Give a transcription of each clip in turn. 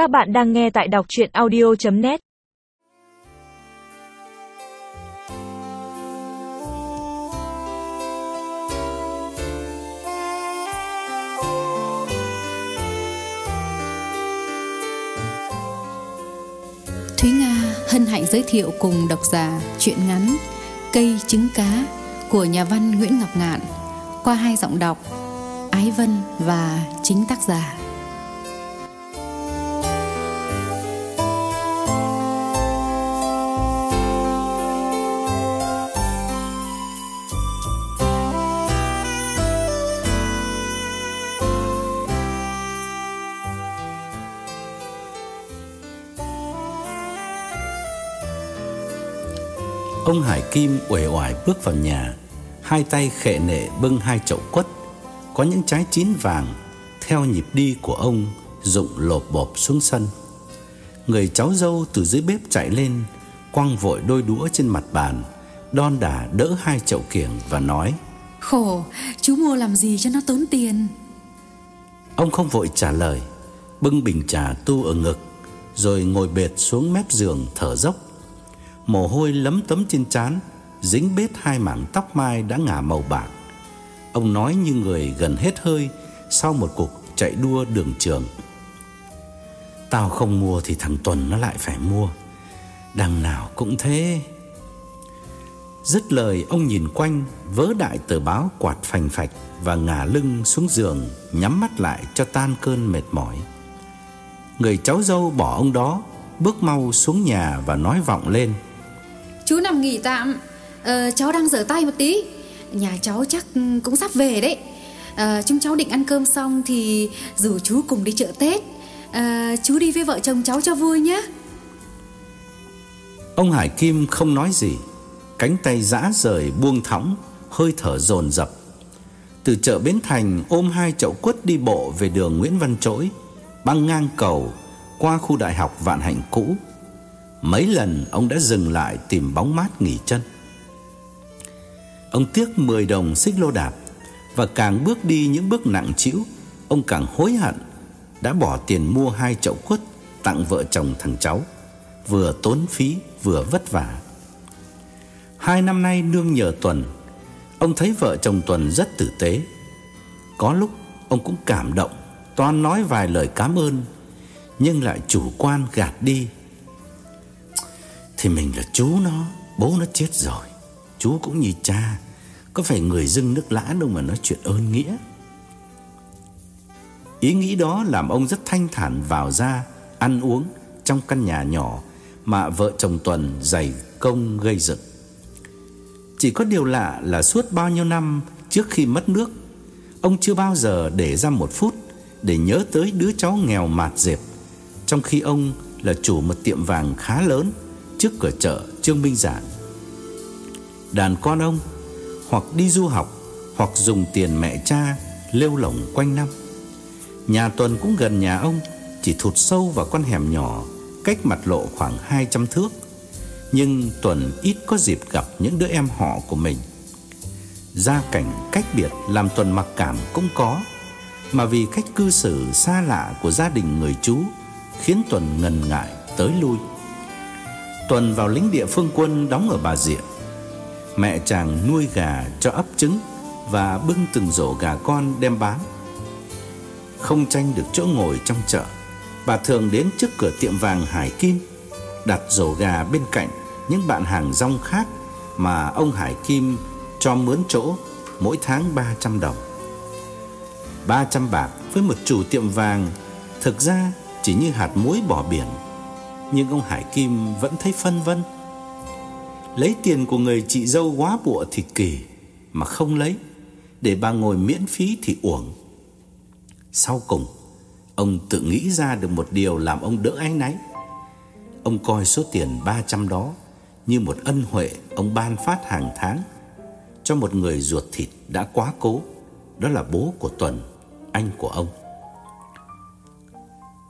Các bạn đang nghe tại đọc chuyện audio.net Thúy Nga hân hạnh giới thiệu cùng độc giả truyện ngắn Cây trứng cá của nhà văn Nguyễn Ngọc Ngạn qua hai giọng đọc Ái Vân và chính tác giả. Ông Hải Kim uể oải bước vào nhà, hai tay khệ nệ bưng hai chậu quất, có những trái chín vàng theo nhịp đi của ông rụng lộp bộp xuống sân. Người cháu dâu từ dưới bếp chạy lên, quăng vội đôi đũa trên mặt bàn, đon đả đỡ hai chậu kiểng và nói: Khổ, chú mua làm gì cho nó tốn tiền? Ông không vội trả lời, bưng bình trà tu ở ngực, rồi ngồi bệt xuống mép giường thở dốc. Mồ hôi lấm tấm trên trán, dính bết hai mảng tóc mai đã ngả màu bạc. Ông nói như người gần hết hơi sau một cuộc chạy đua đường trường. Tao không mua thì thằng Tuần nó lại phải mua. Đằng nào cũng thế. Dứt lời ông nhìn quanh, vớ đại tờ báo quạt phành phạch và ngả lưng xuống giường, nhắm mắt lại cho tan cơn mệt mỏi. Người cháu dâu bỏ ông đó, bước mau xuống nhà và nói vọng lên. Chú nằm nghỉ tạm, ờ, cháu đang rửa tay một tí. Nhà cháu chắc cũng sắp về đấy. Ờ, chúng cháu định ăn cơm xong thì rủ chú cùng đi chợ Tết. Ờ, chú đi với vợ chồng cháu cho vui nhé. Ông Hải Kim không nói gì, cánh tay giã rời buông thõng, hơi thở dồn dập. Từ chợ Bến Thành ôm hai chậu quất đi bộ về đường Nguyễn Văn Trỗi, băng ngang cầu qua khu đại học Vạn Hạnh cũ. Mấy lần ông đã dừng lại tìm bóng mát nghỉ chân. Ông tiếc 10 đồng xích lô đạp và càng bước đi những bước nặng trĩu, ông càng hối hận đã bỏ tiền mua hai chậu quất tặng vợ chồng thằng cháu, vừa tốn phí vừa vất vả. Hai năm nay nương nhờ Tuần, ông thấy vợ chồng Tuần rất tử tế. Có lúc ông cũng cảm động, toan nói vài lời cảm ơn, nhưng lại chủ quan gạt đi. Thì mình là chú nó, bố nó chết rồi, chú cũng như cha, có phải người dưng nước lã đâu mà nói chuyện ơn nghĩa. Ý nghĩ đó làm ông rất thanh thản vào ra ăn uống trong căn nhà nhỏ mà vợ chồng Tuần dày công gây dựng. Chỉ có điều lạ là suốt bao nhiêu năm trước khi mất nước, ông chưa bao giờ để ra một phút để nhớ tới đứa cháu nghèo mạt dẹp, trong khi ông là chủ một tiệm vàng khá lớn trước cửa chợ Trương Minh Giản. Đàn con ông hoặc đi du học hoặc dùng tiền mẹ cha lêu lỏng quanh năm. Nhà Tuần cũng gần nhà ông, chỉ thụt sâu vào con hẻm nhỏ, cách mặt lộ khoảng 200 thước. Nhưng Tuần ít có dịp gặp những đứa em họ của mình. Gia cảnh cách biệt làm Tuần mặc cảm cũng có, mà vì cách cư xử xa lạ của gia đình người chú khiến Tuần ngần ngại tới lui. Tuần vào lính địa phương quân đóng ở Bà Rịa. Mẹ chàng nuôi gà cho ấp trứng và bưng từng rổ gà con đem bán. Không tranh được chỗ ngồi trong chợ, bà thường đến trước cửa tiệm vàng Hải Kim, đặt rổ gà bên cạnh những bạn hàng rong khác mà ông Hải Kim cho mướn chỗ mỗi tháng 300 đồng. 300 bạc với một chủ tiệm vàng thực ra chỉ như hạt muối bỏ biển. Nhưng ông Hải Kim vẫn thấy phân vân. Lấy tiền của người chị dâu quá bụa thì kỳ, mà không lấy, để bà ngồi miễn phí thì uổng. Sau cùng, ông tự nghĩ ra được một điều làm ông đỡ áy náy. Ông coi số tiền 300 đó như một ân huệ ông ban phát hàng tháng cho một người ruột thịt đã quá cố, đó là bố của Tuần, anh của ông.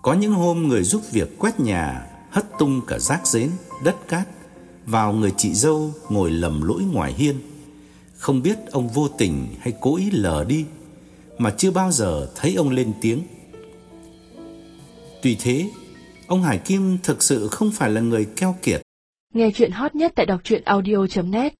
Có những hôm người giúp việc quét nhà hất tung cả rác rến, đất cát vào người chị dâu ngồi lầm lũi ngoài hiên. Không biết ông vô tình hay cố ý lờ đi mà chưa bao giờ thấy ông lên tiếng. Tuy thế, Ông Hải Kim thực sự không phải là người keo kiệt. Nghe chuyện hot nhất tại đọc truyện audio.net